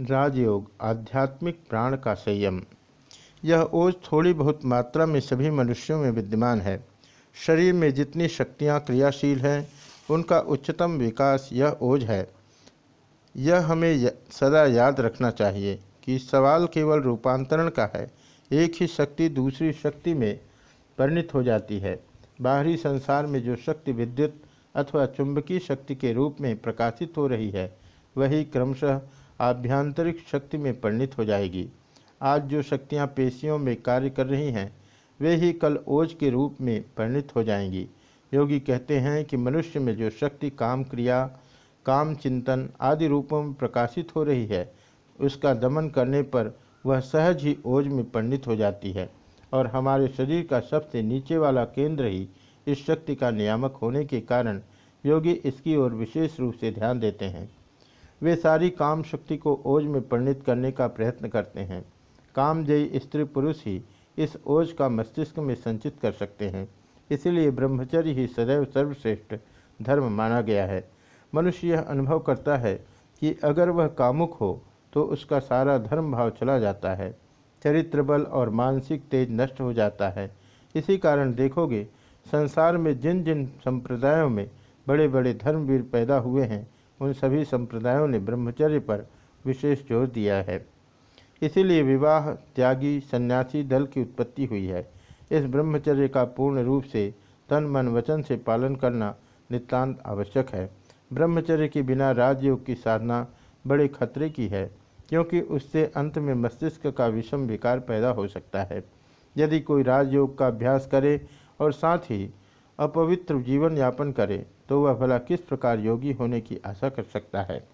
राजयोग, आध्यात्मिक प्राण का संयम। यह ओज थोड़ी बहुत मात्रा में सभी मनुष्यों में विद्यमान है। शरीर में जितनी शक्तियाँ क्रियाशील हैं, उनका उच्चतम विकास यह ओज है। यह हमें सदा याद रखना चाहिए कि सवाल केवल रूपांतरण का है, एक ही शक्ति दूसरी शक्ति में परिणित हो जाती है। बाहरी संसार में जो शक्ति विद्युत अथवा चुंबकीय शक्ति के रूप में प्रकाशित हो रही है, वही क्रमशः आभ्यंतरिक शक्ति में परिणित हो जाएगी। आज जो शक्तियाँ पेशियों में कार्य कर रही हैं, वे ही कल ओज के रूप में परिणित हो जाएँगी। योगी कहते हैं कि मनुष्य में जो शक्ति काम क्रिया, काम चिंतन आदि रूपों में प्रकाशित हो रही है, उसका दमन करने पर वह सहज ही ओज में परिणित हो जाती है और हमारे शरीर का सबसे नीचे वाला केंद्र ही इस शक्ति का नियामक होने के कारण योगी इसकी ओर विशेष रूप से ध्यान देते हैं। वे सारी काम शक्ति को ओज में परिणित करने का प्रयत्न करते हैं। कामजयी स्त्री पुरुष ही इस ओज का मस्तिष्क में संचित कर सकते हैं। इसीलिए ब्रह्मचर्य ही सदैव सर्वश्रेष्ठ धर्म माना गया है। मनुष्य यह अनुभव करता है कि अगर वह कामुक हो तो उसका सारा धर्म भाव चला जाता है। चरित्र बल और मानसिक तेज नष्ट हो जाता है। इसी कारण देखोगे, संसार में जिन जिन संप्रदायों में बड़े बड़े धर्मवीर पैदा हुए हैं उन सभी संप्रदायों ने ब्रह्मचर्य पर विशेष ज़ोर दिया है। इसीलिए विवाह त्यागी सन्यासी दल की उत्पत्ति हुई है। इस ब्रह्मचर्य का पूर्ण रूप से तन मन वचन से पालन करना नितांत आवश्यक है। ब्रह्मचर्य के बिना राजयोग की साधना बड़े खतरे की है, क्योंकि उससे अंत में मस्तिष्क का विषम विकार पैदा हो सकता है। यदि कोई राजयोग का अभ्यास करे और साथ ही अपवित्र जीवन यापन करे तो वह भला किस प्रकार योगी होने की आशा कर सकता है?